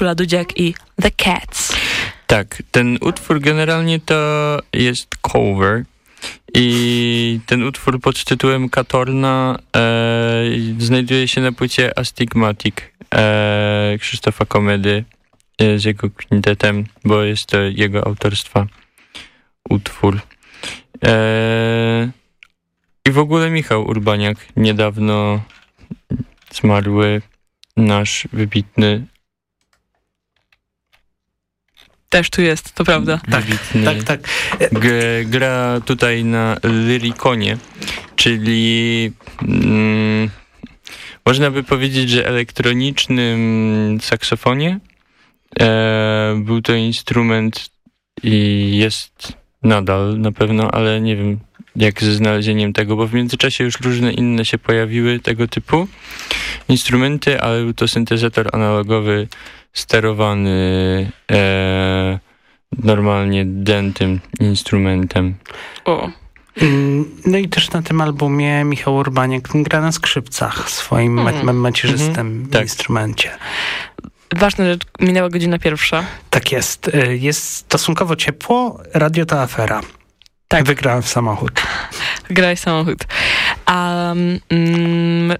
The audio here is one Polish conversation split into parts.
Urszula Dudziak i The Cats. Tak, ten utwór generalnie to jest cover i ten utwór pod tytułem Katorna e, znajduje się na płycie Astigmatic e, Krzysztofa Komedy e, z jego kwintetem, bo jest to jego autorstwa utwór. E, I w ogóle Michał Urbaniak, niedawno zmarły nasz wybitny też tu jest, to prawda. Tak, tak, tak. Gra tutaj na Lyrikonie, czyli mm, można by powiedzieć, że elektronicznym saksofonie. E, był to instrument i jest nadal na pewno, ale nie wiem jak ze znalezieniem tego, bo w międzyczasie już różne inne się pojawiły tego typu instrumenty, ale był to syntezator analogowy sterowany e, normalnie dętym instrumentem. O. Mm, no i też na tym albumie Michał Urbaniak gra na skrzypcach, swoim mm. macierzystym mm -hmm. instrumencie. Ważne, że minęła godzina pierwsza. Tak jest. Y, jest stosunkowo ciepło, radio to afera. Tak. Wygrałem w samochód. Grałeś samochód. Um,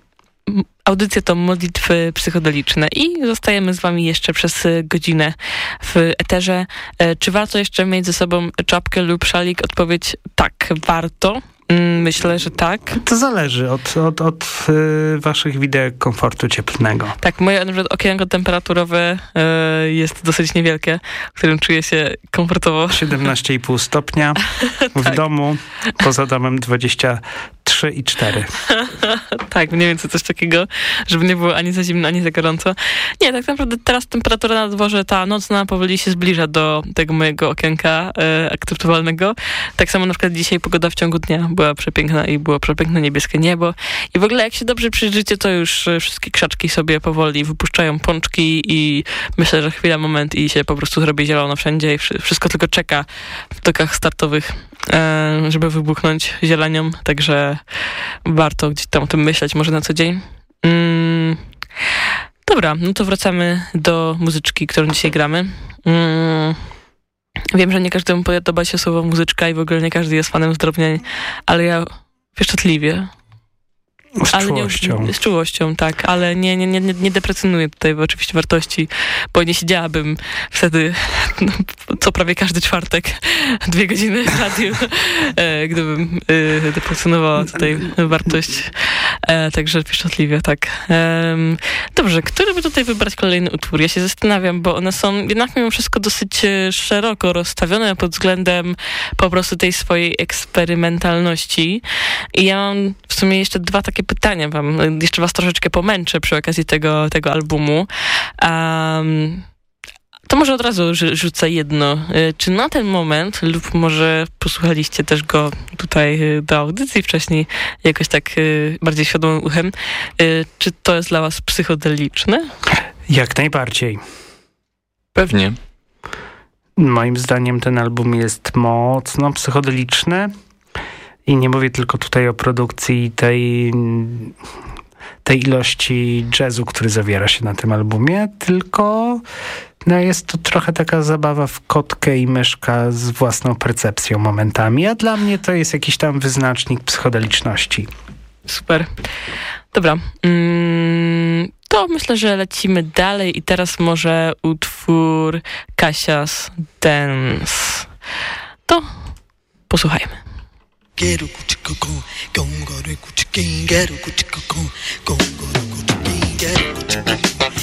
Audycje to modlitwy psychodeliczne i zostajemy z wami jeszcze przez godzinę w eterze. E, czy warto jeszcze mieć ze sobą czapkę lub szalik? Odpowiedź tak, warto. Mm, myślę, że tak. To zależy od, od, od y, waszych wideo komfortu cieplnego. Tak, moje na przykład okienko temperaturowe y, jest dosyć niewielkie, w którym czuję się komfortowo. 17,5 stopnia w tak. domu, poza domem 20 3 i 4. tak, mniej więcej coś takiego, żeby nie było ani za zimno, ani za gorąco. Nie, tak naprawdę teraz temperatura na dworze, ta nocna powoli się zbliża do tego mojego okienka e, akceptowalnego. Tak samo na przykład dzisiaj pogoda w ciągu dnia była przepiękna i było przepiękne niebieskie niebo. I w ogóle jak się dobrze przyjrzycie, to już e, wszystkie krzaczki sobie powoli wypuszczają pączki i myślę, że chwila, moment i się po prostu zrobi zielono wszędzie i wszystko tylko czeka w tokach startowych, żeby wybuchnąć zielenią. Także warto gdzieś tam o tym myśleć, może na co dzień. Mm. Dobra, no to wracamy do muzyczki, którą dzisiaj gramy. Mm. Wiem, że nie każdemu podoba się słowo muzyczka i w ogóle nie każdy jest fanem zdrownień, ale ja pieszczotliwie z ale czułością. Nie, z czułością, tak, ale nie, nie, nie, nie deprecjonuję tutaj oczywiście wartości, bo nie siedziałabym wtedy no, co prawie każdy czwartek dwie godziny w radiu, e, gdybym e, deprecjonowała tutaj wartość. E, także pieszczotliwie, tak. E, dobrze, który by tutaj wybrać kolejny utwór? Ja się zastanawiam, bo one są jednak mimo wszystko dosyć e, szeroko rozstawione pod względem po prostu tej swojej eksperymentalności. I ja mam w sumie jeszcze dwa takie takie pytanie wam, jeszcze was troszeczkę pomęczę przy okazji tego, tego albumu. Um, to może od razu rzucę jedno. Y, czy na ten moment, lub może posłuchaliście też go tutaj y, do audycji wcześniej, jakoś tak y, bardziej świadomym uchem, czy to jest dla was psychodeliczne? Jak najbardziej. Pewnie. Moim zdaniem ten album jest mocno psychodeliczny. I nie mówię tylko tutaj o produkcji tej, tej ilości jazzu, który zawiera się na tym albumie, tylko no jest to trochę taka zabawa w kotkę i myszka z własną percepcją momentami, a dla mnie to jest jakiś tam wyznacznik psychodeliczności. Super. Dobra. Mm, to myślę, że lecimy dalej i teraz może utwór Kasia's Dance. To posłuchajmy. quero cuti cocô, gongoro cuti quem quero cuti cocô, gongoro cuti quem quero cuti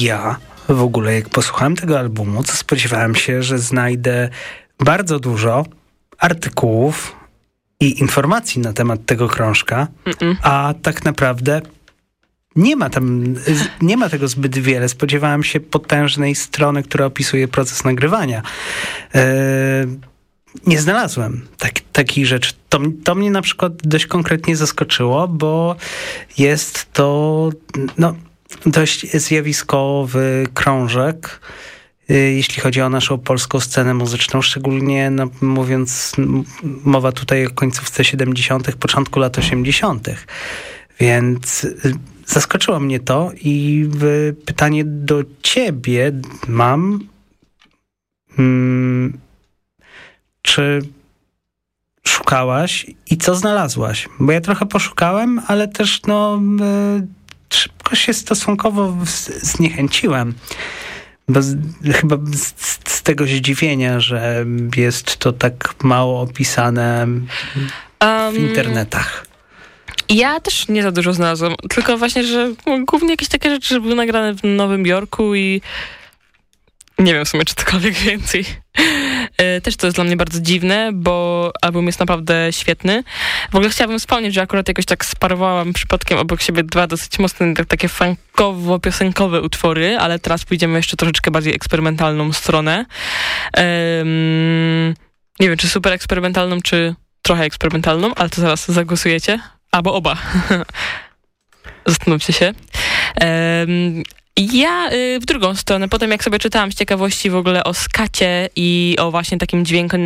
ja w ogóle, jak posłuchałem tego albumu, to spodziewałem się, że znajdę bardzo dużo artykułów i informacji na temat tego krążka, mm -mm. a tak naprawdę nie ma tam, nie ma tego zbyt wiele. Spodziewałem się potężnej strony, która opisuje proces nagrywania. Yy, nie znalazłem tak, takich rzeczy. To, to mnie na przykład dość konkretnie zaskoczyło, bo jest to, no, dość zjawiskowy krążek, y, jeśli chodzi o naszą polską scenę muzyczną, szczególnie no, mówiąc, mowa tutaj o końcówce 70., początku lat 80., więc y, zaskoczyło mnie to i pytanie do ciebie mam, hmm, czy szukałaś i co znalazłaś? Bo ja trochę poszukałem, ale też no y, szybko się stosunkowo zniechęciłem. Bo z, chyba z, z, tego zdziwienia, że jest to tak mało opisane w um, internetach. Ja też nie za dużo znalazłam, tylko właśnie, że głównie jakieś takie rzeczy, że były nagrane w Nowym Jorku i nie wiem w sumie, czy cokolwiek więcej. e, też to jest dla mnie bardzo dziwne, bo album jest naprawdę świetny. W ogóle chciałabym wspomnieć, że akurat jakoś tak sparowałam przypadkiem obok siebie dwa dosyć mocne, tak, takie funkowo-piosenkowe utwory, ale teraz pójdziemy jeszcze troszeczkę bardziej eksperymentalną stronę. Um, nie wiem, czy super eksperymentalną, czy trochę eksperymentalną, ale to zaraz zagłosujecie. Albo oba. Zastanówcie się. Um, ja y, w drugą stronę, potem jak sobie czytałam z ciekawości w ogóle o skacie i o właśnie takim dźwięku,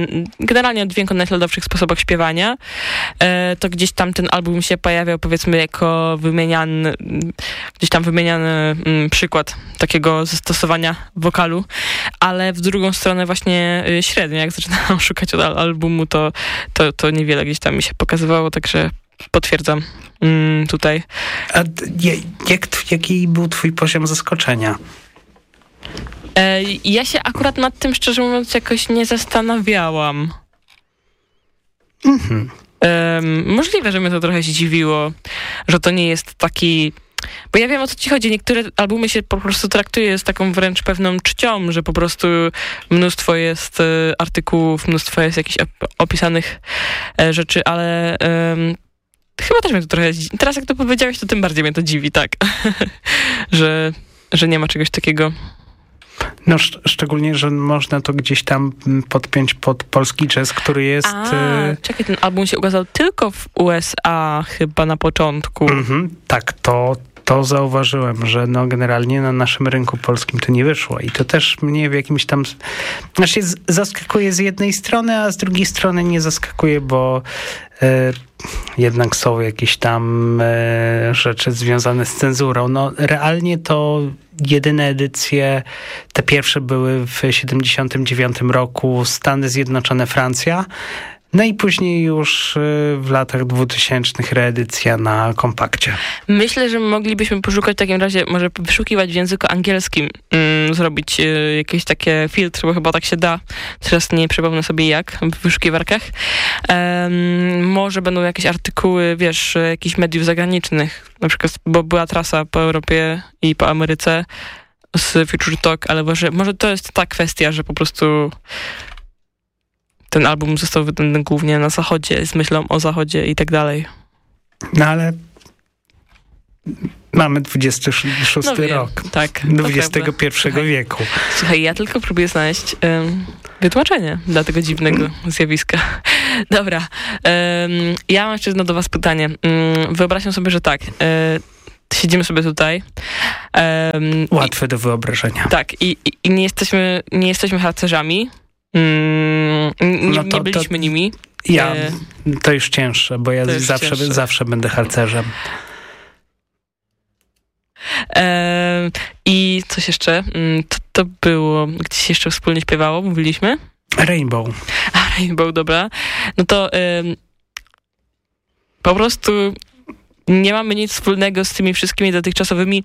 generalnie o dźwięku naśladowczych sposobach śpiewania, y, to gdzieś tam ten album się pojawiał powiedzmy jako wymieniany, gdzieś tam wymieniany y, przykład takiego zastosowania wokalu, ale w drugą stronę właśnie y, średnio, jak zaczynałam szukać od albumu, to, to, to niewiele gdzieś tam mi się pokazywało, także potwierdzam mm, tutaj. A jak, jaki był twój poziom zaskoczenia? E, ja się akurat nad tym, szczerze mówiąc, jakoś nie zastanawiałam. Mhm. E, możliwe, że mnie to trochę zdziwiło, że to nie jest taki... Bo ja wiem, o co ci chodzi. Niektóre albumy się po prostu traktuje z taką wręcz pewną czcią, że po prostu mnóstwo jest e, artykułów, mnóstwo jest jakichś opisanych e, rzeczy, ale Chyba też mnie to trochę... Teraz jak to powiedziałeś, to tym bardziej mnie to dziwi, tak. że, że nie ma czegoś takiego. No, sz szczególnie, że można to gdzieś tam podpiąć pod polski jazz, który jest... A, y czekaj, ten album się ukazał tylko w USA chyba na początku. Mm -hmm, tak, to, to zauważyłem, że no generalnie na naszym rynku polskim to nie wyszło i to też mnie w jakimś tam... Znaczy zaskakuje z jednej strony, a z drugiej strony nie zaskakuje, bo e, jednak są jakieś tam e, rzeczy związane z cenzurą. No realnie to jedyne edycje, te pierwsze były w 79 roku Stany Zjednoczone, Francja. No i później już y, w latach 2000 reedycja na kompakcie. Myślę, że moglibyśmy poszukać w takim razie, może wyszukiwać w języku angielskim, mm, zrobić y, jakieś takie filtry, bo chyba tak się da. Teraz nie przypomnę sobie jak w wyszukiwarkach. Um, może będą jakieś artykuły, wiesz, jakichś mediów zagranicznych, na przykład, bo była trasa po Europie i po Ameryce z Future Talk, ale może, może to jest ta kwestia, że po prostu ten album został wydany głównie na zachodzie, z myślą o zachodzie i tak dalej. No ale mamy 26 no wiem, rok. Tak. XXI wieku. Słuchaj, ja tylko próbuję znaleźć um, wytłumaczenie dla tego dziwnego zjawiska. Dobra. Um, ja mam jeszcze jedno do was pytanie. Um, wyobraźmy sobie, że tak. Um, siedzimy sobie tutaj. Łatwe i, do wyobrażenia. Tak, i, i, i, nie jesteśmy, nie jesteśmy harcerzami, Mm, nie, no to, nie byliśmy to, nimi. Ja, e, to już cięższe, bo ja zawsze, zawsze będę harcerzem. E, I coś jeszcze? Mm, to, to było, gdzieś jeszcze wspólnie śpiewało, mówiliśmy? Rainbow. A, Rainbow, dobra. No to e, po prostu nie mamy nic wspólnego z tymi wszystkimi dotychczasowymi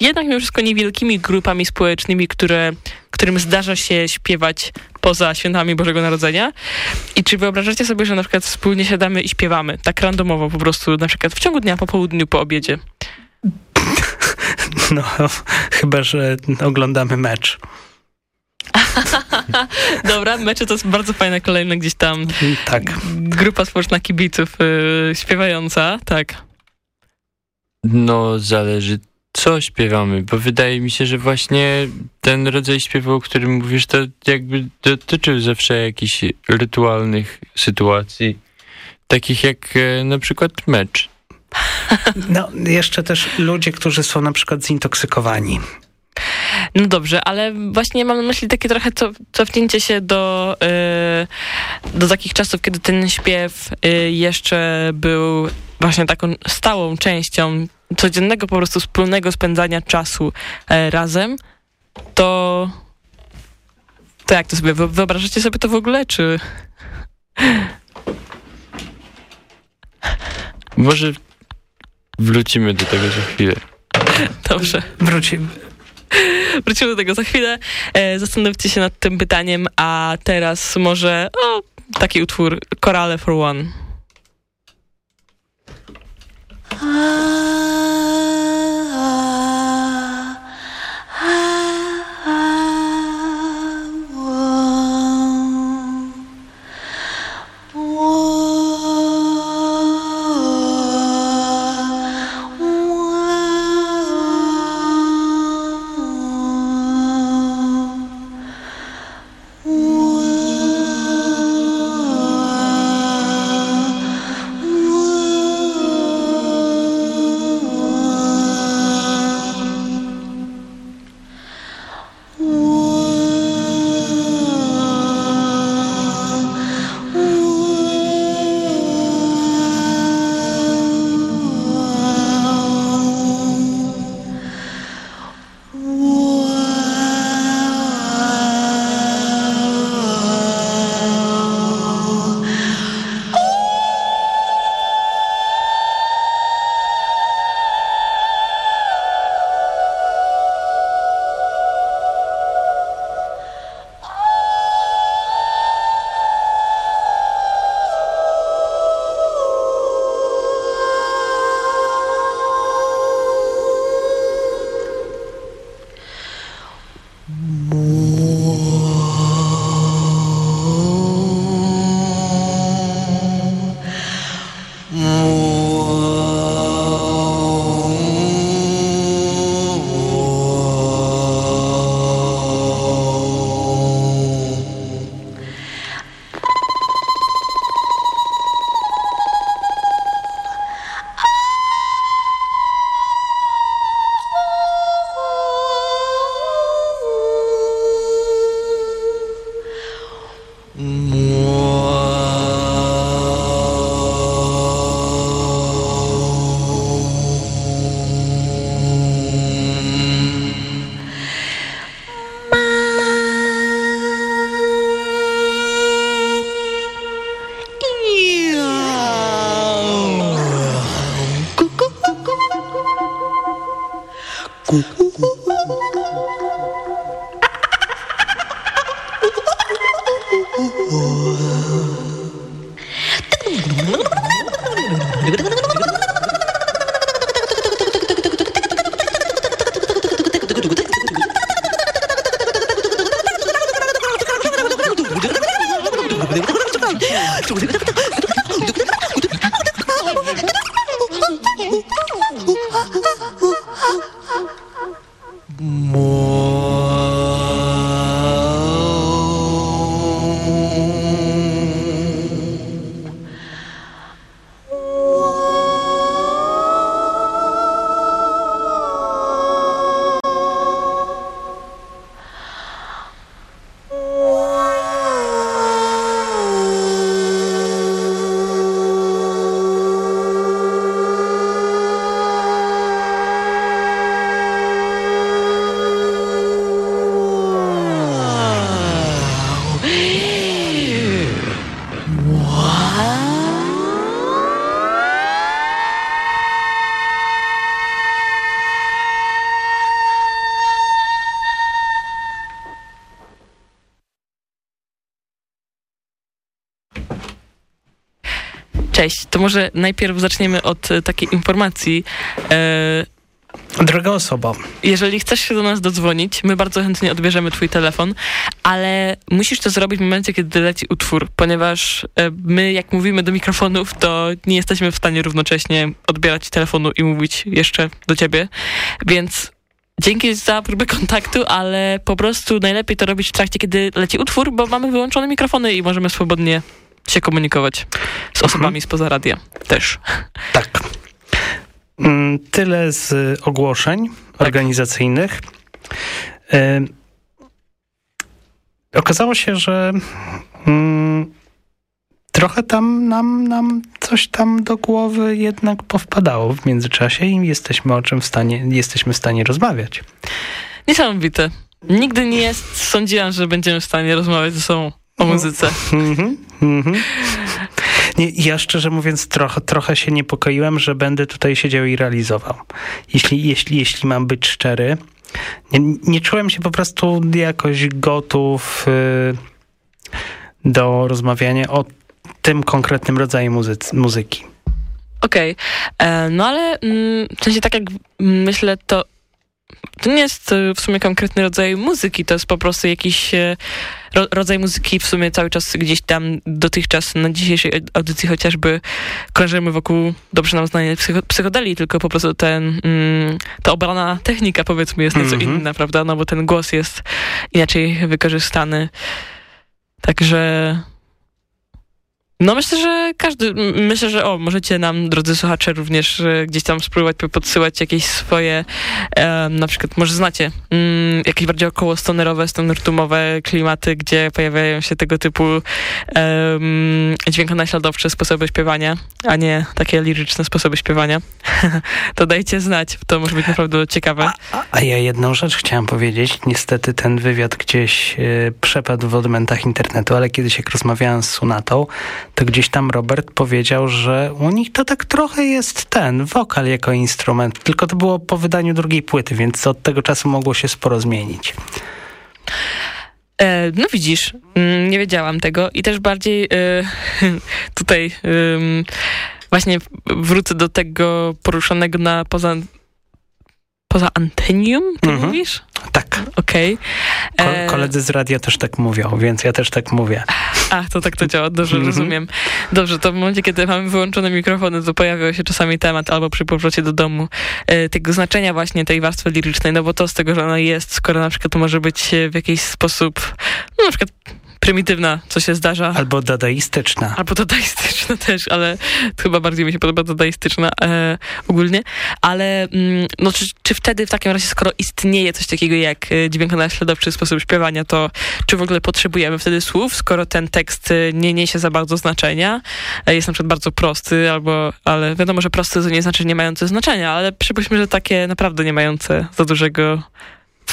jednak mimo wszystko niewielkimi grupami społecznymi, które, którym zdarza się śpiewać poza świętami Bożego Narodzenia. I czy wyobrażacie sobie, że na przykład wspólnie siadamy i śpiewamy, tak randomowo po prostu, na przykład w ciągu dnia, po południu, po obiedzie? No, chyba, że oglądamy mecz. Dobra, mecze to jest bardzo fajna kolejna gdzieś tam tak. grupa społeczna kibiców yy, śpiewająca, tak. No, zależy co śpiewamy, bo wydaje mi się, że właśnie ten rodzaj śpiewu, o którym mówisz, to jakby dotyczył zawsze jakichś rytualnych sytuacji, takich jak e, na przykład mecz. No, jeszcze też ludzie, którzy są na przykład zintoksykowani. No dobrze, ale właśnie mam na myśli takie trochę cofnięcie się do, yy, do takich czasów, kiedy ten śpiew yy, jeszcze był właśnie taką stałą częścią codziennego po prostu wspólnego spędzania czasu e, razem, to to jak to sobie, wyobrażacie sobie to w ogóle, czy... Może wrócimy do tego za chwilę. Dobrze. Wrócimy. Wrócimy do tego za chwilę. E, zastanówcie się nad tym pytaniem, a teraz może o, taki utwór Korale for One. Cześć, to może najpierw zaczniemy od e, takiej informacji. E, Droga osoba. Jeżeli chcesz się do nas dodzwonić, my bardzo chętnie odbierzemy twój telefon, ale musisz to zrobić w momencie, kiedy leci utwór, ponieważ e, my, jak mówimy do mikrofonów, to nie jesteśmy w stanie równocześnie odbierać telefonu i mówić jeszcze do ciebie, więc Dzięki za próbę kontaktu, ale po prostu najlepiej to robić w trakcie, kiedy leci utwór, bo mamy wyłączone mikrofony i możemy swobodnie się komunikować z osobami mhm. spoza radia też. Tak. Mm, tyle z ogłoszeń tak. organizacyjnych. Okazało się, że mm, trochę tam nam, nam coś tam do głowy jednak powpadało w międzyczasie i jesteśmy o czym w stanie, jesteśmy w stanie rozmawiać. Niesamowite. Nigdy nie jest, sądziłam, że będziemy w stanie rozmawiać ze sobą o muzyce. Mm -hmm, Nie, ja szczerze mówiąc trochę, trochę się niepokoiłem, że będę tutaj siedział i realizował. Jeśli, jeśli, jeśli mam być szczery, nie, nie czułem się po prostu jakoś gotów y, do rozmawiania o tym konkretnym rodzaju muzycy, muzyki. Okej, okay. E, no ale mm, w sensie tak jak myślę, to to nie jest e, w sumie konkretny rodzaj muzyki, to jest po prostu jakiś e, ro, rodzaj muzyki w sumie cały czas gdzieś tam dotychczas na dzisiejszej audycji chociażby krążymy wokół dobrze nam znanej psycho, psychodeli, tylko po prostu ten, mm, ta obrana technika powiedzmy jest nieco mm -hmm. inna, prawda? No bo ten głos jest inaczej wykorzystany. Także no myślę, że każdy, myślę, że o, możecie nam, drodzy słuchacze, również e, gdzieś tam spróbować podsyłać jakieś swoje, e, na przykład, może znacie, mm, jakieś bardziej około stonerowe, stonertumowe klimaty, gdzie pojawiają się tego typu e, dźwiękonaśladowcze sposoby śpiewania, a nie takie liryczne sposoby śpiewania. to dajcie znać, to może być naprawdę ciekawe. A, a, ja jedną rzecz chciałam powiedzieć. Niestety ten wywiad gdzieś e, przepadł w odmętach internetu, ale kiedyś jak rozmawiałem z Sunatą, to gdzieś tam Robert powiedział, że u nich to tak trochę jest ten, wokal jako instrument, tylko to było po wydaniu drugiej płyty, więc od tego czasu mogło się sporo zmienić. E, no widzisz, mm, nie wiedziałam tego i też bardziej e, tutaj właśnie wrócę do tego poruszonego na poza poza antenium, ty mhm. mówisz? Tak. Okej. Okay. Ko koledzy z radia też tak mówią, więc ja też tak mówię. Ach, to tak to działa, dobrze mhm. rozumiem. Dobrze, to w momencie, kiedy mamy wyłączone mikrofony, to pojawia się czasami temat albo przy powrocie do domu e, tego znaczenia właśnie tej warstwy lirycznej, no bo to z tego, że ona jest, skoro na przykład to może być w jakiś sposób, no na przykład prymitywna, co się zdarza. Albo dadaistyczna. Albo dadaistyczna też, ale chyba bardziej mi się podoba dadaistyczna e, ogólnie. Ale mm, no, czy, czy wtedy w takim razie, skoro istnieje coś takiego jak e, dźwiękonaśladowczy sposób śpiewania, to czy w ogóle potrzebujemy wtedy słów, skoro ten tekst e, nie niesie za bardzo znaczenia, e, jest na przykład bardzo prosty, albo, ale wiadomo, że prosty to nie znaczy nie mające znaczenia, ale przypuśćmy, że takie naprawdę nie mające za dużego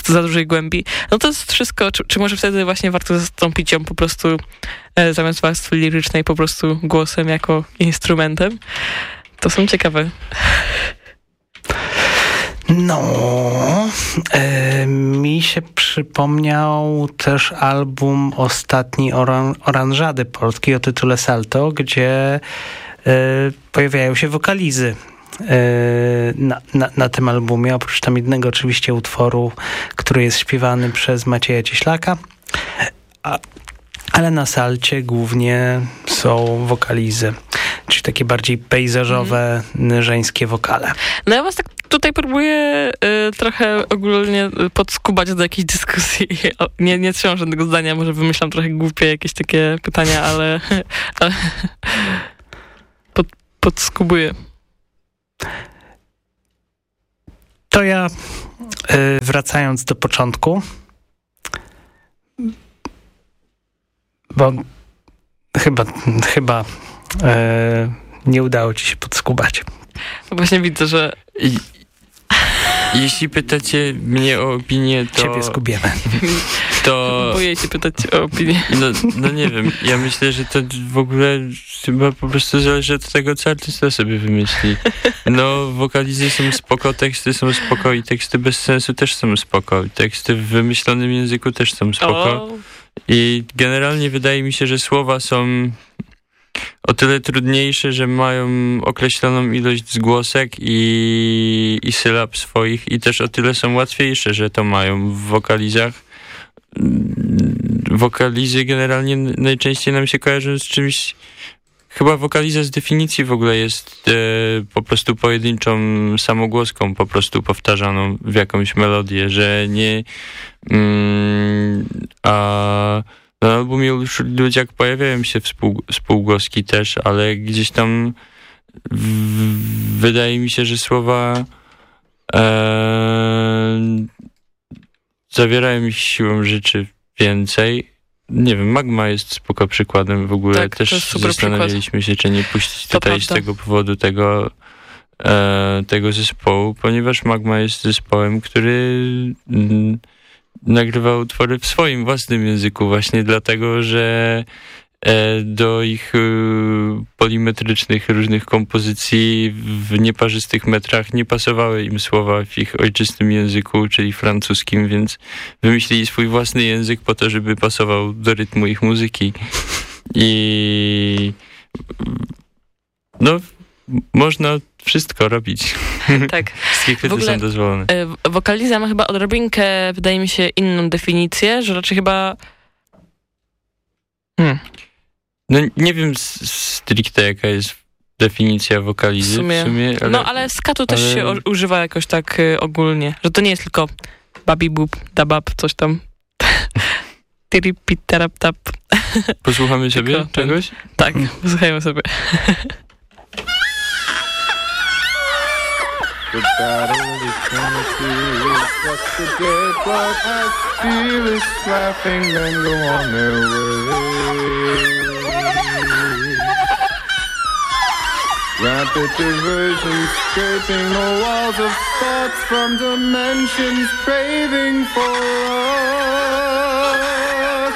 za dużej głębi, no to jest wszystko, czy, czy może wtedy właśnie warto zastąpić ją po prostu e, zamiast warstwy lirycznej po prostu głosem jako instrumentem? To są ciekawe. No, e, mi się przypomniał też album ostatni oran Oranżady Polskiej o tytule Salto, gdzie e, pojawiają się wokalizy na, na, na, tym albumie, oprócz tam jednego oczywiście utworu, który jest śpiewany przez Macieja Cieślaka. A, ale na salcie głównie są wokalizy, czyli takie bardziej pejzażowe, mm. żeńskie wokale. No ja was tak tutaj próbuję y, trochę ogólnie podskubać do jakiejś dyskusji. Nie, nie trzymam żadnego zdania, może wymyślam trochę głupie jakieś takie pytania, ale, ale pod, podskubuję. To ja y, wracając do początku, bo chyba, chyba e, nie udało ci się podskubać. Właśnie widzę, że... Jeśli pytacie mnie o opinię, to... Ciebie skubiemy. To... Boję się pytać o opinię. No, no nie wiem, ja myślę, że to w ogóle chyba po prostu zależy od tego, co artysta sobie wymyśli. No, wokalizy są spoko, teksty są spoko i teksty bez sensu też są spoko. Teksty w wymyślonym języku też są spoko. O. I generalnie wydaje mi się, że słowa są o tyle trudniejsze, że mają określoną ilość zgłosek i, i sylab swoich i też o tyle są łatwiejsze, że to mają w wokalizach. Wokalizy generalnie najczęściej nam się kojarzą z czymś Chyba wokaliza z definicji w ogóle jest e, po prostu pojedynczą samogłoską, po prostu powtarzaną w jakąś melodię, że nie... Mm, a na albumie już ludziak pojawiają się współ, współgłoski też, ale gdzieś tam w, wydaje mi się, że słowa e, zawierają ich siłą rzeczy więcej nie wiem, Magma jest spoko przykładem w ogóle. Tak, Też zastanawialiśmy przykład. się, czy nie puścić to tutaj prawda. z tego powodu tego, e, tego zespołu, ponieważ Magma jest zespołem, który mm, nagrywa utwory w swoim własnym języku, właśnie dlatego, że E, do ich e, polimetrycznych różnych kompozycji w nieparzystych metrach nie pasowały im słowa w ich ojczystym języku, czyli francuskim, więc wymyślili swój własny język po to, żeby pasował do rytmu ich muzyki. I no, można wszystko robić. Tak. Wszystkie chwyty są dozwolone. E, wokaliza ma chyba odrobinkę, wydaje mi się, inną definicję, że raczej chyba... Hmm. No nie wiem stricte jaka jest definicja wokalizy w sumie, w sumie ale, No ale skatu też ale... się używa jakoś tak y, ogólnie, że to nie jest tylko babi bub, dabab, coś tam. Tiripiteraptap. Posłuchamy sobie tylko czegoś? Tak, posłuchajmy sobie. The battle is coming to the dead, but I laughing and go on their way. Rapid diversion, scraping the walls of thoughts from dimensions, craving for us.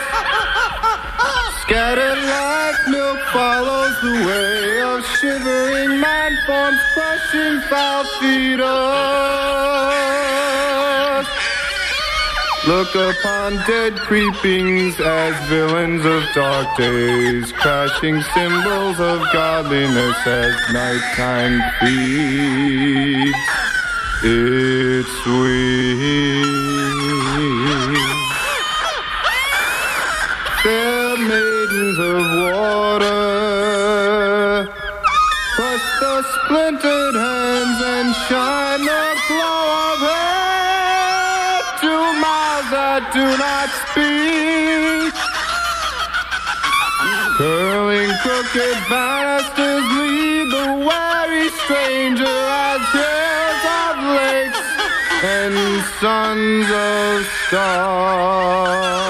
Scattered like milk follows the way of shivering mind forms, feet us. Look upon dead creepings as villains of dark days, crashing symbols of godliness as nighttime feeds its wings. Fair maidens of water, shine the glow of her that do not speak. Curling crooked banisters lead the wary stranger as hills of lakes and sons of stars.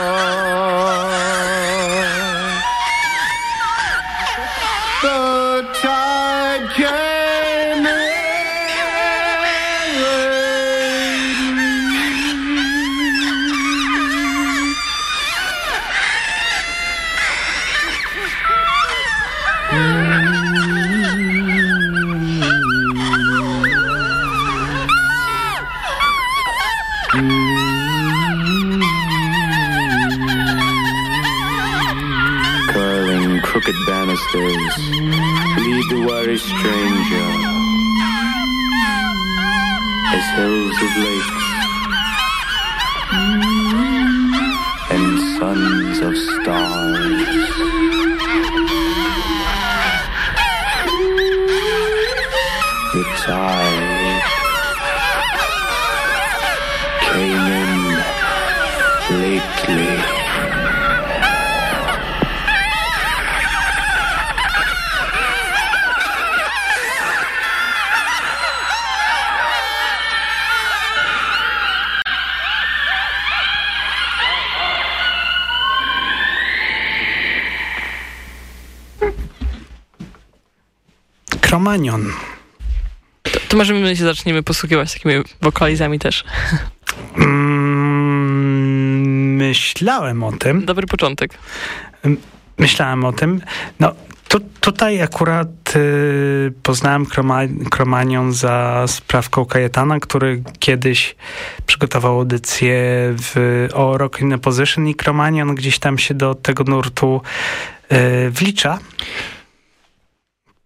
Kromanion. To, to może my się zaczniemy posługiwać takimi wokalizami też. Mm, myślałem o tym. Dobry początek. Myślałem o tym. No, tu, tutaj akurat y, poznałem Kroma, Kromanion za sprawką Kajetana, który kiedyś przygotował audycję w, o Rock in a Position i Kromanion gdzieś tam się do tego nurtu y, wlicza.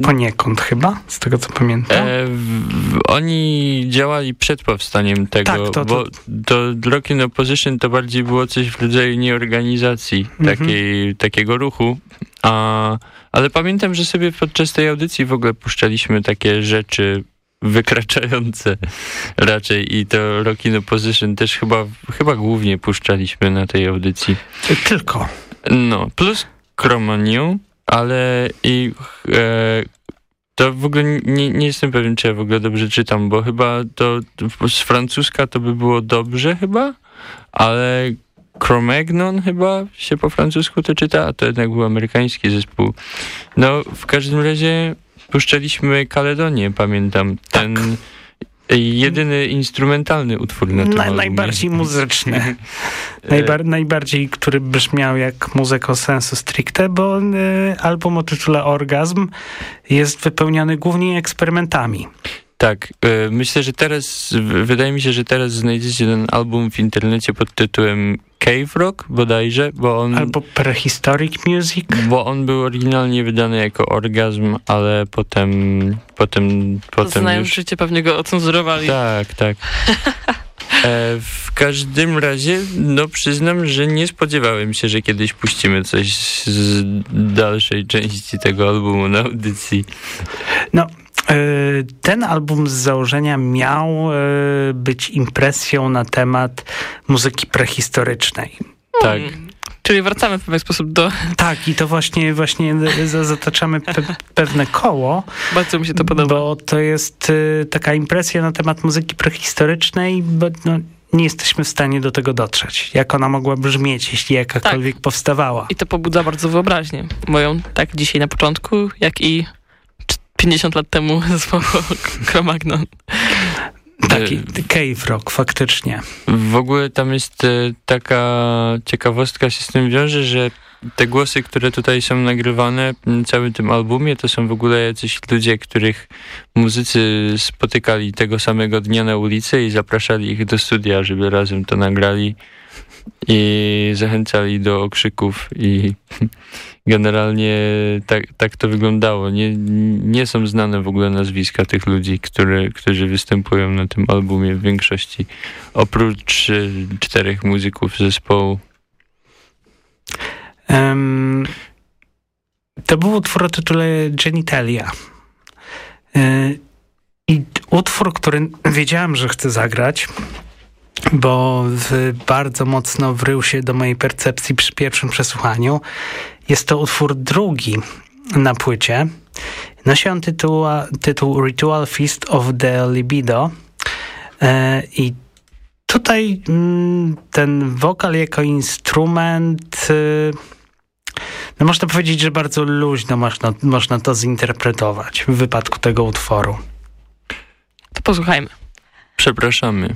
Poniekąd chyba, z tego co pamiętam. E, w, oni działali przed powstaniem tego, tak, to, bo to, to Rock in Opposition to bardziej było coś w rodzaju nieorganizacji mhm. takiej, takiego ruchu, a, ale pamiętam, że sobie podczas tej audycji w ogóle puszczaliśmy takie rzeczy wykraczające raczej i to Rock in Opposition też chyba, chyba głównie puszczaliśmy na tej audycji. Tylko. No, plus Chromanium ale i e, to w ogóle nie, nie jestem pewien, czy ja w ogóle dobrze czytam, bo chyba to z francuska to by było dobrze chyba, ale Cro-Magnon chyba się po francusku to czyta, a to jednak był amerykański zespół. No, w każdym razie puszczaliśmy Kaledonię, pamiętam. Ten tak jedyny instrumentalny utwór na tym Na, Najbardziej muzyczny. Najbar najbardziej, który brzmiał jak muzyka sensu stricte, bo y, album o tytule Orgazm jest wypełniony głównie eksperymentami. Tak, y, myślę, że teraz, wydaje mi się, że teraz znajdziecie ten album w internecie pod tytułem Cave Rock bodajże, bo on... Albo Prehistoric Music. Bo on był oryginalnie wydany jako orgazm, ale potem... potem, potem Znając już... życie pewnie go ocenzurowali. Tak, tak. E, w każdym razie, no przyznam, że nie spodziewałem się, że kiedyś puścimy coś z dalszej części tego albumu na audycji. No, ten album z założenia miał e, być impresją na temat muzyki prehistorycznej. Tak. Czyli wracamy w pewien sposób do... Tak, i to właśnie, właśnie zataczamy pe pewne koło. Bardzo mi się to podoba. Bo to jest y, taka impresja na temat muzyki prehistorycznej, bo no, nie jesteśmy w stanie do tego dotrzeć. Jak ona mogła brzmieć, jeśli jakakolwiek tak. powstawała. I to pobudza bardzo wyobraźnię. Moją tak dzisiaj na początku, jak i 50 lat temu zespołu Cro-Magnon. Taki cave rock, faktycznie. W ogóle tam jest e, taka ciekawostka się z tym wiąże, że te głosy, które tutaj są nagrywane w całym tym albumie, to są w ogóle jacyś ludzie, których muzycy spotykali tego samego dnia na ulicy i zapraszali ich do studia, żeby razem to nagrali i zachęcali do okrzyków i generalnie tak, tak to wyglądało. Nie, nie są znane w ogóle nazwiska tych ludzi, które, którzy występują na tym albumie w większości, oprócz czterech muzyków zespołu. Um, to był utwór o tytule Genitalia. Yy, I utwór, który wiedziałem, że chcę zagrać, bo bardzo mocno wrył się do mojej percepcji przy pierwszym przesłuchaniu. Jest to utwór drugi na płycie. Nosi on tytuł, tytuł Ritual Feast of the Libido e, i tutaj mm, ten wokal jako instrument y, no można powiedzieć, że bardzo luźno można, można to zinterpretować w wypadku tego utworu. To posłuchajmy. Przepraszamy.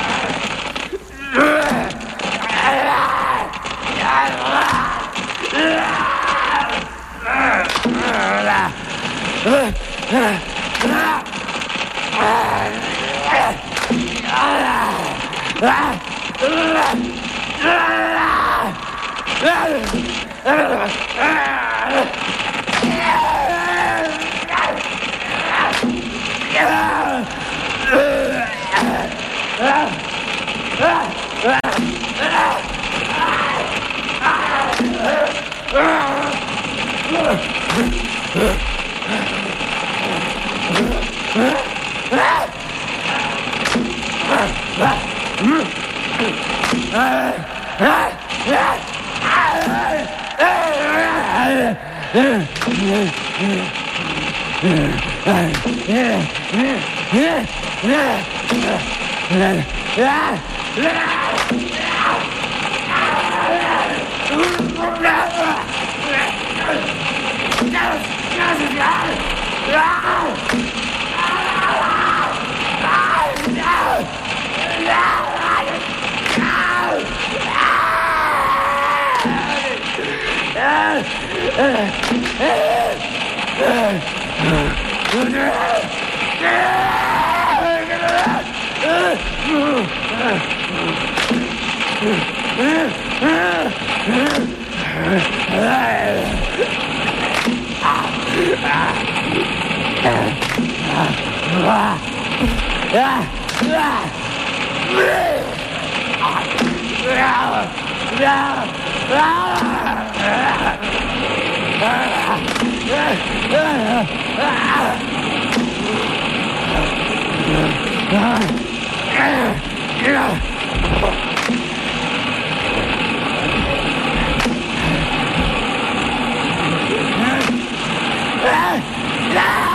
Ah! Ah! Ah! Ah! I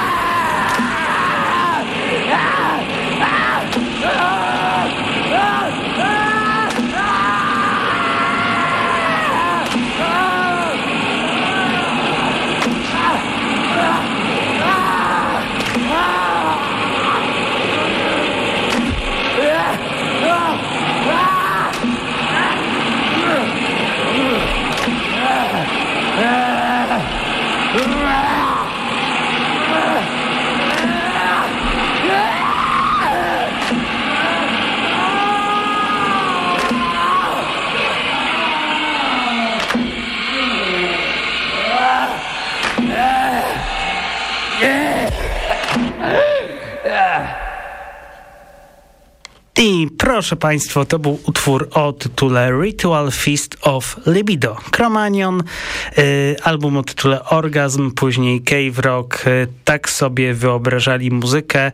proszę Państwa, to był utwór o tytule Ritual Feast of Libido. Cromanion, y, album o tytule Orgasm, później Cave Rock. Y, tak sobie wyobrażali muzykę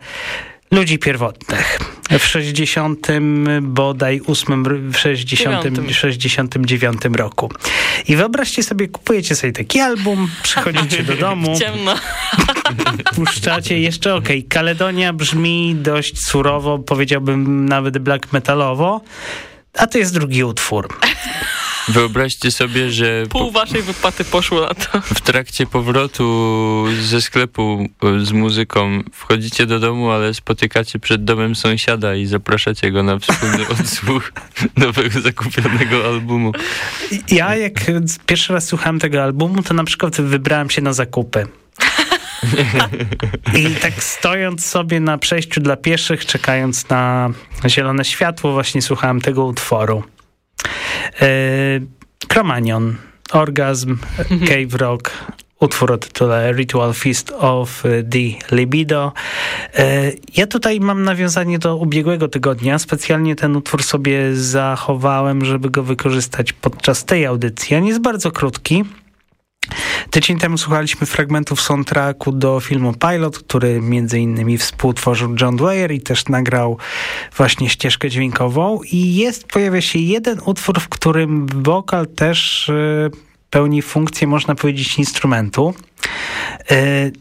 ludzi pierwotnych. W 60 bodaj 8, w 60, 69 roku. I wyobraźcie sobie, kupujecie sobie taki album, przychodzicie do domu. Ciemno. Puszczacie jeszcze, okej, okay, Kaledonia brzmi dość surowo, powiedziałbym nawet black metalowo, a to jest drugi utwór. Wyobraźcie sobie, że... Pół waszej wypłaty poszło na to. W trakcie powrotu ze sklepu z muzyką wchodzicie do domu, ale spotykacie przed domem sąsiada i zapraszacie go na wspólny odsłuch nowego zakupionego albumu. Ja jak pierwszy raz słuchałem tego albumu, to na przykład wybrałem się na zakupy. I tak stojąc sobie na przejściu dla pieszych, czekając na zielone światło, właśnie słuchałem tego utworu. Kromanion, Orgazm, mhm. Cave Rock, utwór o tytule Ritual Feast of the Libido. Ja tutaj mam nawiązanie do ubiegłego tygodnia. Specjalnie ten utwór sobie zachowałem, żeby go wykorzystać podczas tej audycji. On jest bardzo krótki. Tydzień temu słuchaliśmy fragmentów soundtracku do filmu Pilot, który między innymi współtworzył John Dwyer i też nagrał właśnie ścieżkę dźwiękową i jest, pojawia się jeden utwór, w którym wokal też y, pełni funkcję, można powiedzieć, instrumentu. Y,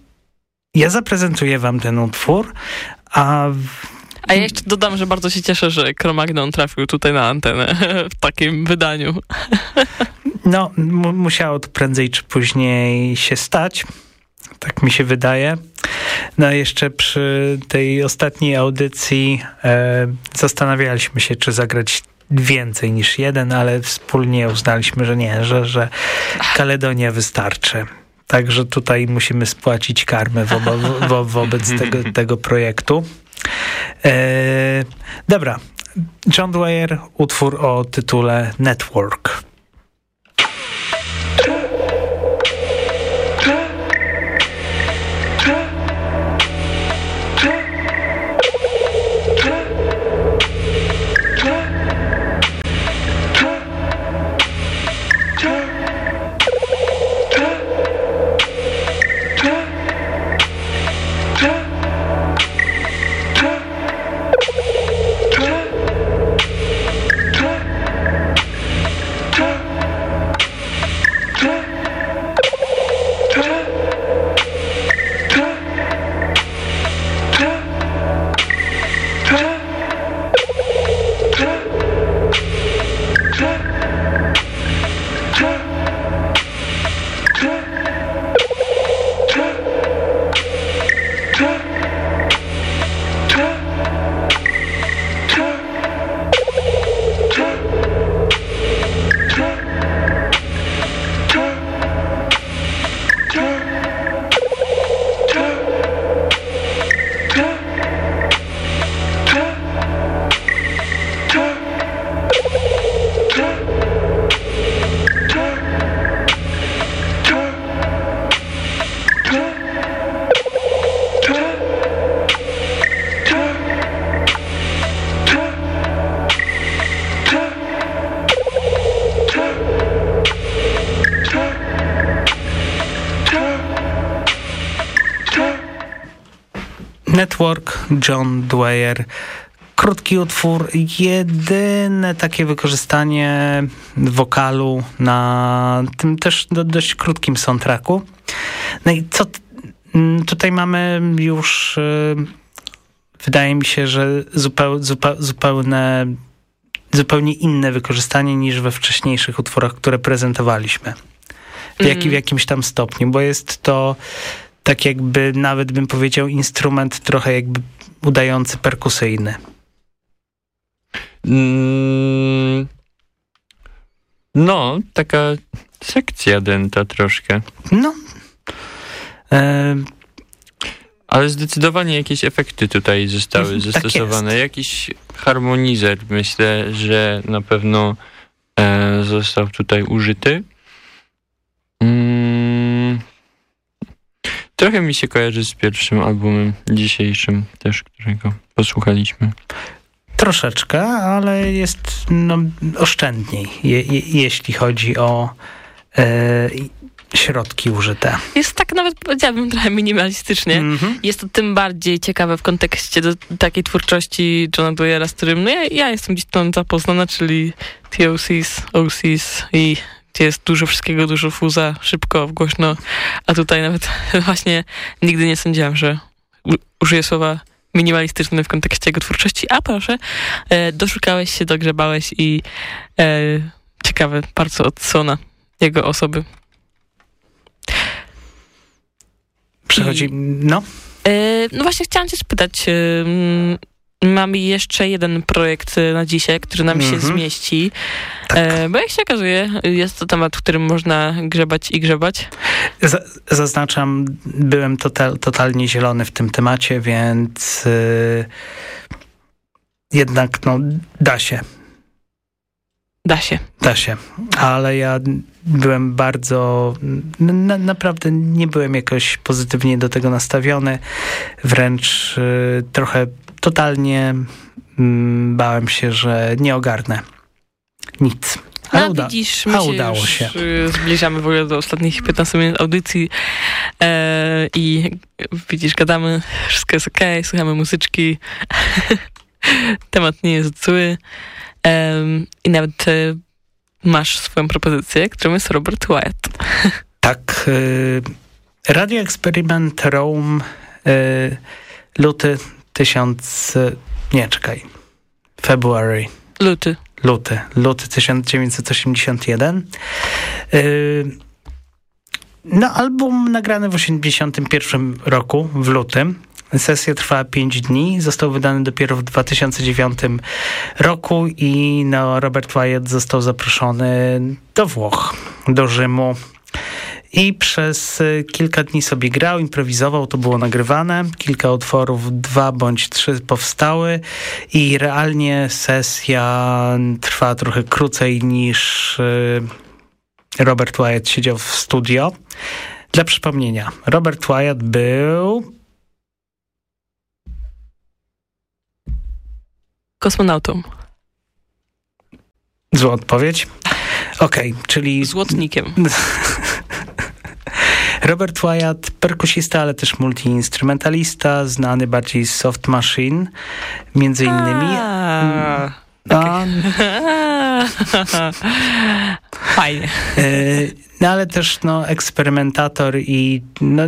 ja zaprezentuję wam ten utwór, a A ja jeszcze dodam, że bardzo się cieszę, że Cro-Magnon trafił tutaj na antenę w takim wydaniu. No, musiało to prędzej czy później się stać. Tak mi się wydaje. No jeszcze przy tej ostatniej audycji e, zastanawialiśmy się, czy zagrać więcej niż jeden, ale wspólnie uznaliśmy, że nie, że, że Kaledonia wystarczy. Także tutaj musimy spłacić karmę wo wo wobec tego, tego projektu. E, dobra. John Dwyer, utwór o tytule Network. Network, John Dwyer. Krótki utwór, jedyne takie wykorzystanie wokalu na tym też dość krótkim soundtracku. No i co tutaj mamy już y, wydaje mi się, że zupeł, zupeł, zupełne, zupełnie inne wykorzystanie niż we wcześniejszych utworach, które prezentowaliśmy. W, jak, w mhm. jakimś tam stopniu, bo jest to tak jakby nawet bym powiedział instrument trochę jakby udający perkusyjny. Mm, no, taka sekcja denta troszkę. No. E... Ale zdecydowanie jakieś efekty tutaj zostały tak zastosowane. Jest. Jakiś harmonizer myślę, że na pewno e, został tutaj użyty. Mm, Trochę mi się kojarzy z pierwszym albumem dzisiejszym też, którego posłuchaliśmy. Troszeczkę, ale jest no, oszczędniej, je, je, jeśli chodzi o e, środki użyte. Jest tak nawet, powiedziałabym, trochę minimalistycznie. Mm -hmm. Jest to tym bardziej ciekawe w kontekście do takiej twórczości Johna Dwyera, z którym no ja, ja jestem gdzieś tam zapoznana, czyli TOCs, OCs i jest dużo wszystkiego, dużo fuza, szybko, głośno, a tutaj nawet właśnie nigdy nie sądziłam, że użyję słowa minimalistyczny w kontekście jego twórczości, a proszę, e, doszukałeś się, dogrzebałeś i e, ciekawe bardzo odsłona jego osoby. Przechodzi, I, no? E, no właśnie chciałam cię spytać, Mamy jeszcze jeden projekt e, na dzisiaj, który nam się mhm. zmieści. Tak. E, bo jak się okazuje, jest to temat, w którym można grzebać i grzebać. zaznaczam, byłem total, totalnie zielony w tym temacie, więc y, jednak no, da się. Da się. Da się, ale ja byłem bardzo, na, naprawdę nie byłem jakoś pozytywnie do tego nastawiony, wręcz y, trochę totalnie mm, bałem się, że nie ogarnę nic. Ale no, uda widzisz, my a udało się. Zbliżamy w ogóle do ostatnich 15 minut audycji e, i widzisz, gadamy, wszystko jest ok, słuchamy muzyczki, temat nie jest zły i nawet e, masz swoją propozycję, którą jest Robert Wyatt. tak. E, Radio Eksperyment Rome, luty 1000 Nie, czekaj. February. Luty. Luty. Luty 1981. Yy, no, album nagrany w 1981 roku, w lutym. Sesja trwała 5 dni, został wydany dopiero w 2009 roku i no, Robert Wyatt został zaproszony do Włoch, do Rzymu. I przez y, kilka dni sobie grał, improwizował, to było nagrywane. Kilka utworów, dwa bądź trzy powstały i realnie sesja trwa trochę krócej niż y, Robert Wyatt siedział w studio. Dla przypomnienia, Robert Wyatt był Kosmonautą. Zła odpowiedź. Okej, okay, czyli... Złotnikiem. Robert Wyatt, perkusista, ale też multiinstrumentalista, znany bardziej z Soft Machine, między innymi. A, okay. Fajnie. E, no ale też no, eksperymentator i no,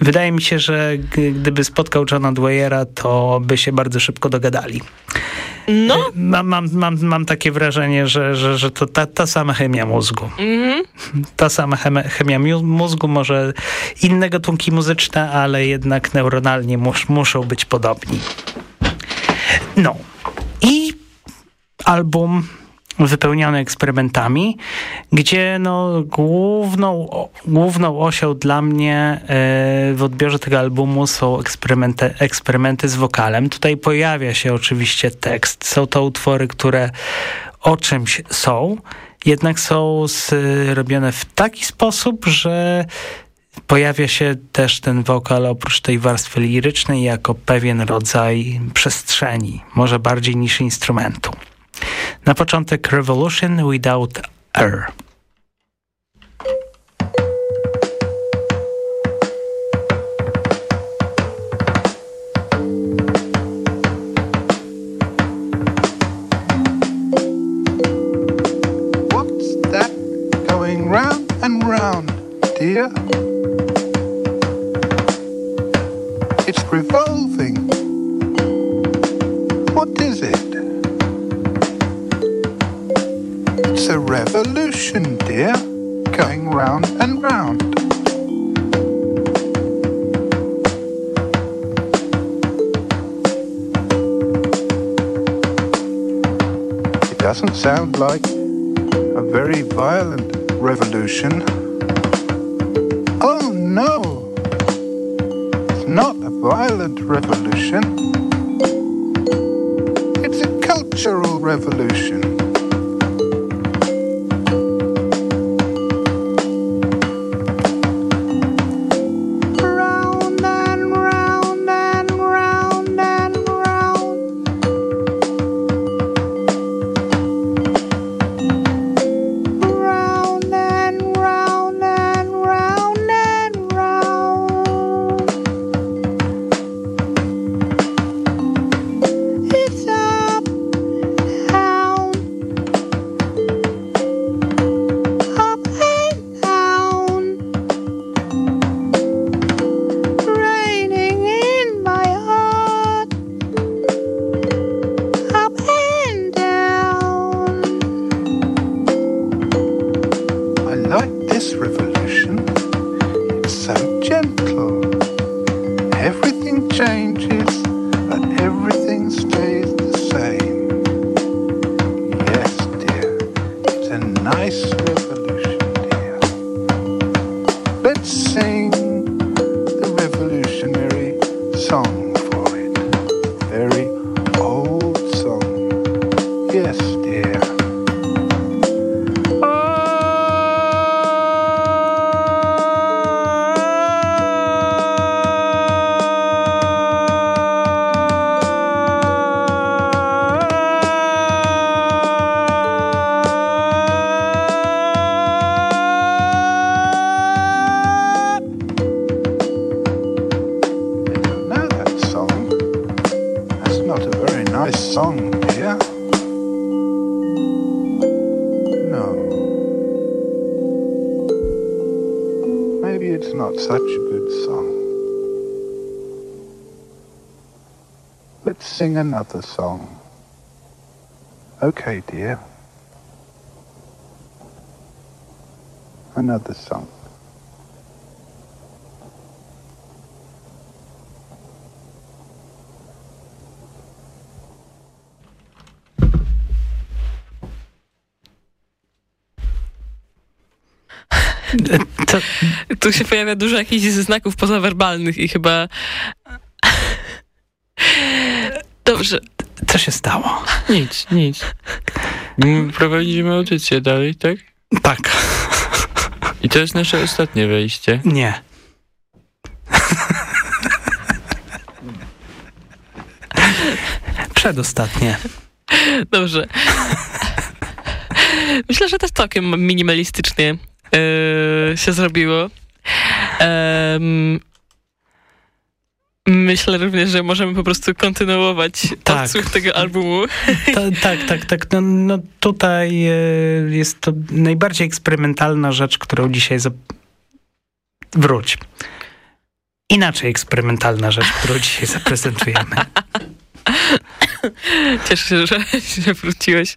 wydaje mi się, że gdyby spotkał Johna Dwyera, to by się bardzo szybko dogadali. No. E, mam, mam, mam, mam takie wrażenie, że, że, że to ta, ta sama chemia mózgu. Mhm. Ta sama chemia mózgu, może inne gatunki muzyczne, ale jednak neuronalnie mus, muszą być podobni. No. I album wypełniony eksperymentami, gdzie no, główną, główną osią dla mnie e, w odbiorze tego albumu są eksperymenty, eksperymenty z wokalem. Tutaj pojawia się oczywiście tekst. Są to utwory, które o czymś są, jednak są robione w taki sposób, że pojawia się też ten wokal oprócz tej warstwy lirycznej jako pewien rodzaj przestrzeni, może bardziej niż instrumentu. Na początek Revolution Without Air. What's that going round and round, dear? Revolution, dear, going round and round. It doesn't sound like a very violent revolution. Oh no! It's not a violent revolution. It's a cultural revolution. Sing another song. Okay, dear. Another song. To, Tu się pojawia dużo jakichś znaków pozawerbalnych i chyba... Dobrze. co się stało? Nic, nic. Prowadzimy audycję dalej, tak? Tak. I to jest nasze ostatnie wejście. Nie. Przedostatnie. Dobrze. Myślę, że też całkiem minimalistycznie e, się zrobiło. Myślę również, że możemy po prostu kontynuować Tak. odsłuch tego albumu. Ta, tak, tak, tak. No, no tutaj e, jest to najbardziej eksperymentalna rzecz, którą dzisiaj... Zap... Wróć. Inaczej eksperymentalna rzecz, którą dzisiaj zaprezentujemy. Cieszę się, że się wróciłeś.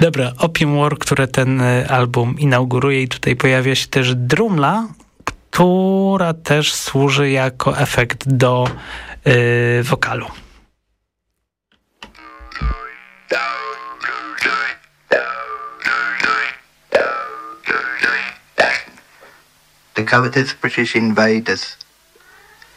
Dobra, Opium War, które ten e, album inauguruje i tutaj pojawia się też drumla, która też służy jako efekt do y, wokalu. The covetous British invaders.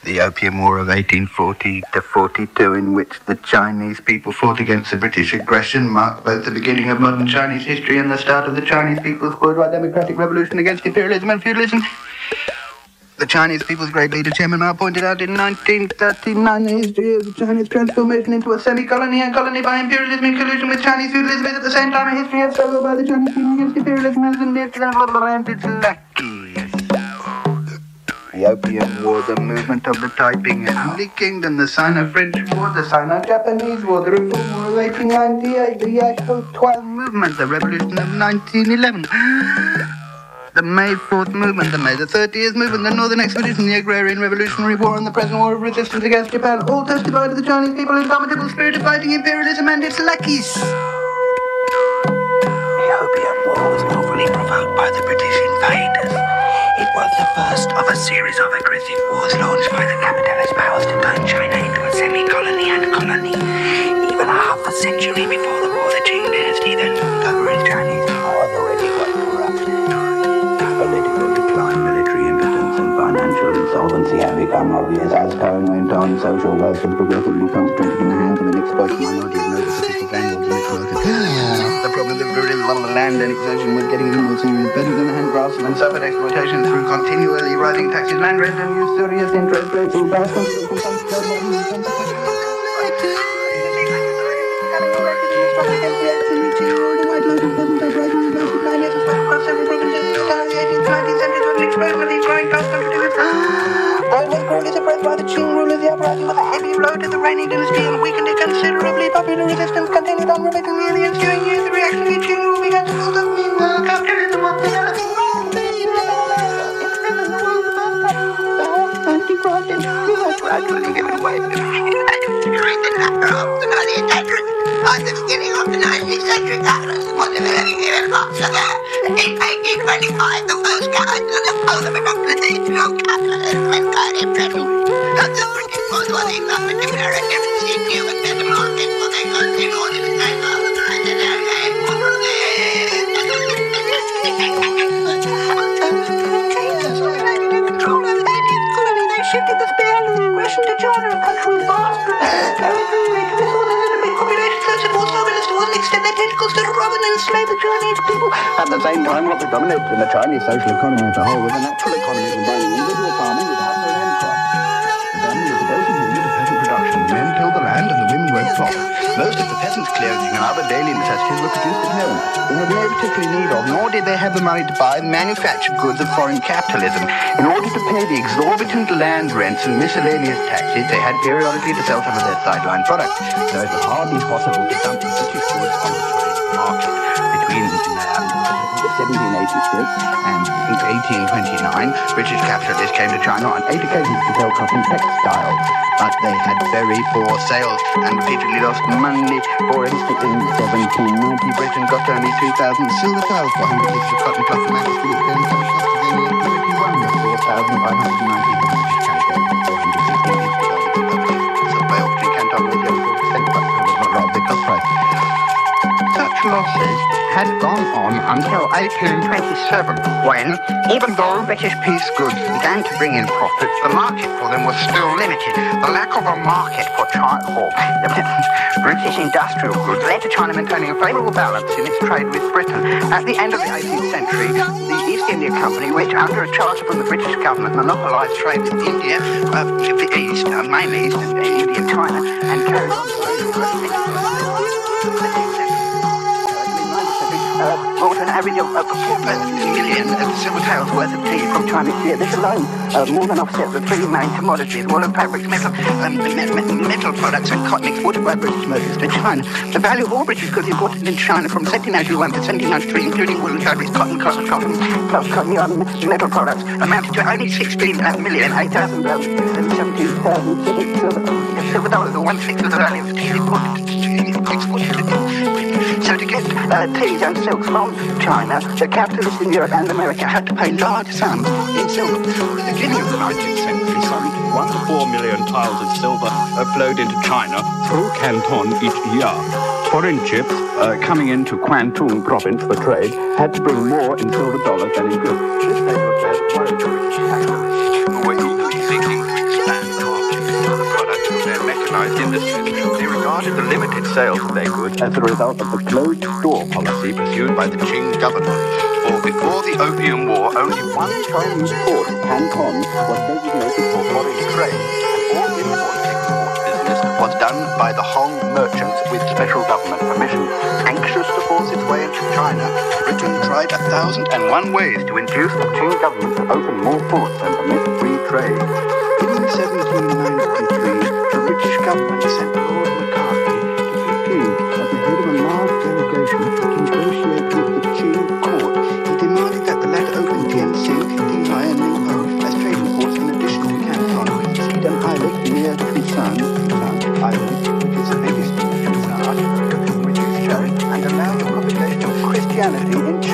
The Opium War of 1840 to 42, in which the Chinese people fought against the British aggression, marked both the beginning of modern Chinese history and the start of the Chinese people's worldwide democratic revolution against imperialism and feudalism. The Chinese people's great leader Chairman Mao pointed out in 1939 the history of the Chinese transformation into a semi-colony and colony by imperialism in collusion with Chinese feudalism is at the same time a history of struggle by the Chinese people against imperialism and it's lucky. The Opium War, the movement of the Taiping Heavenly Kingdom, the Sino-French War, the Sino-Japanese War, the Reform War of 1898, the Yasho 12 movement, the Revolution of 1911, the May 4th movement, the May the 30th movement, the Northern Expedition, the Agrarian Revolutionary War, and the present war of resistance against Japan all testify to the Chinese people's indomitable spirit of fighting imperialism and its lackeys. The Opium War was not fully provoked by the British invaders. It was the first of a series of aggressive wars launched by the capitalist powers to turn China into a semi-colony and colony. Even a half a century before the war, the Qing dynasty then over as Chinese financial insolvency have become obvious as time went on. Social was progressively concentrated in the hands of an exploited minority of Pacific landlords and. The problem of imperialism on land annexation was getting more serious, better than hand grasp and suffered exploitation through continually rising taxes, land rent, and usurious interest rates. in the reigning dynasty and weakened it considerably. Popular resistance continued unremittingly in the ensuing years. The reactionary rule began to build up. Meanwhile, was developing rapidly. Anti-Christ was gradually given way to during the latter of the 19th century. At the beginning of the 19th century, capitalism was developing even faster there. In 1825, the first guide to the monopolization of capitalism and guided. And the British was one enough to declare a deficit new and better market for their goods in order to take over the land and their game for shifted the spare of the aggression to China, a country with vast territory to disorder and a big population so support communists to an extend their tentacles to rob and enslave the Chinese people. At the same time, what predominated in the Chinese social economy as a whole was a natural economy combining land and the women. Most of the peasants' clothing and other daily necessities were produced at home. They had no particular need of, nor did they have the money to buy the manufactured goods of foreign capitalism. In order to pay the exorbitant land rents and miscellaneous taxes, they had periodically to sell some of their sideline products. So it was hardly possible to dump the British goods on the Chinese market. Between um, 1786 and 1829, British capitalists came to China on eight occasions to sell cotton textiles, but they had very poor sales and repeatedly lost money. For instance, in 1790, Britain got only 3,000 silver tiles for 100 liters of cotton cloth, then cost them 4,590 Such had gone on until 1827, when, even though British peace goods began to bring in profits, the market for them was still limited. The lack of a market for or British industrial goods led to China maintaining a favourable balance in its trade with Britain. At the end of the 18th century, the East India Company, which under a charter from the British government monopolised trade with India, uh, the East, uh, mainly East India China, and carried on uh, bought an average of uh, 4 million of silver tails worth of tea from China each. This alone uh, more than offset the three main commodities, woolen fabrics, metal, um, me- me- metal products and cotton exported by British merchants to China. The value of all British goods imported in China from 1791 to 1793, including woolen fabrics, cotton, cotton, cotton, plus cotton yarn, metal products, amounted to only 16 million, 8,000, um, 17,000 silver, silver dollars, or one-sixth of the value of tea imported uh, teas and silks from China, the capitalists in Europe and America had to pay large sums in silver. At the beginning of the 19th century, some one to four million tiles of silver flowed into China through Canton each year. Foreign ships uh, coming into Kwantung province for trade had to bring more in silver dollars than in goods. Regarded the limited sales of their goods as a result of the closed door policy pursued by the Qing government. For before the Opium War, only one Chinese port, Canton, was designated for foreign trade. And all import export business was done by the Hong merchants with special government permission. Anxious to force its way into China, Britain tried a thousand and one ways to induce the Qing government to open more ports and permit free trade. In 1793, the British government sent Lord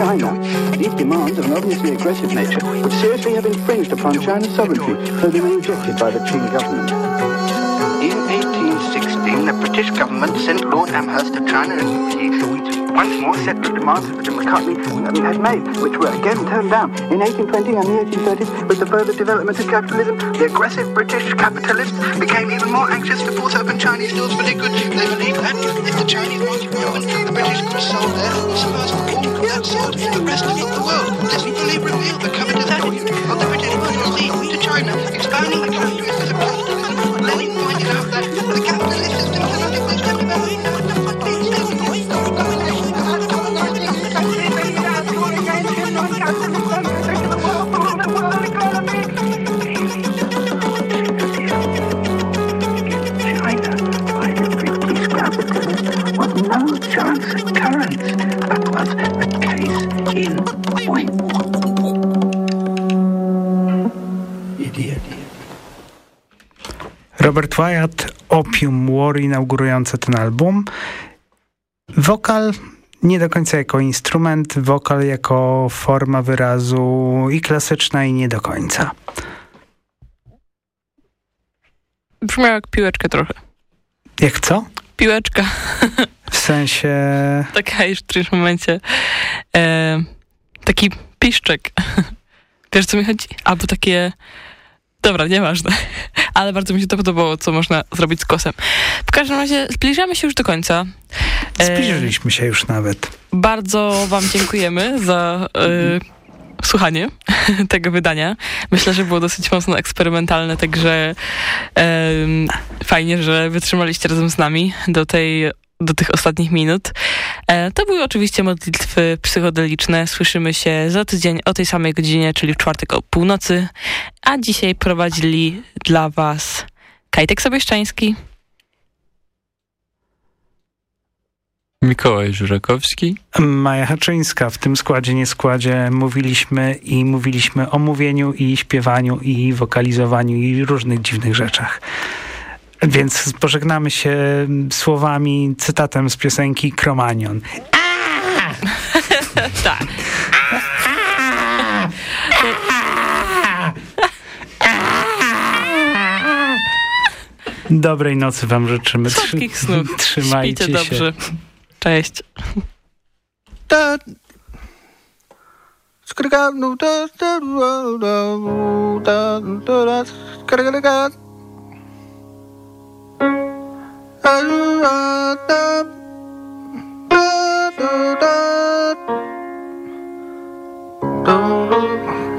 China. These demands of an obviously aggressive nature would seriously have infringed upon China's sovereignty, so they were rejected by the Qing government. In 1816, the British government sent Lord Amherst to China and once more set the demands that McCartney had made, which were again turned down. In 1820 and the 1830s, with the further development of capitalism, the aggressive British capitalists became even more anxious to force open Chinese doors for their goods. They believed that if the Chinese market were open, the British sold there would surpass all that sold in the rest of the world. This fully revealed the covetous attitude of the British bourgeoisie to China, expanding the characteristics Robert Wyatt, Opium War, inaugurujący ten album. Wokal nie do końca jako instrument, wokal jako forma wyrazu i klasyczna, i nie do końca. Brzmiał jak piłeczka trochę. Jak co? Piłeczka. W sensie... Taka już w którymś momencie. E, taki piszczek. Wiesz, co mi chodzi? Albo takie... Dobra, nieważne. Ale bardzo mi się to podobało, co można zrobić z kosem. W każdym razie zbliżamy się już do końca. E, Zbliżyliśmy się już nawet. Bardzo wam dziękujemy za e, słuchanie tego wydania. Myślę, że było dosyć mocno eksperymentalne, także fajnie, że wytrzymaliście razem z nami do tej do tych ostatnich minut. E, to były oczywiście modlitwy psychodeliczne. Słyszymy się za tydzień o tej samej godzinie, czyli w czwartek o północy. A dzisiaj prowadzili dla was Kajtek Sobieszczański Mikołaj Żurakowski. Maja Haczyńska. W tym składzie, nie składzie mówiliśmy i mówiliśmy o mówieniu i śpiewaniu i wokalizowaniu i różnych dziwnych rzeczach. Więc pożegnamy się słowami, cytatem z piosenki Kromanion. Tak. Dobrej nocy wam życzymy. Słodkich snów. Trzymajcie Śpijcie się. dobrze. Cześć. da Skrga, no da da da da da da da Don't look.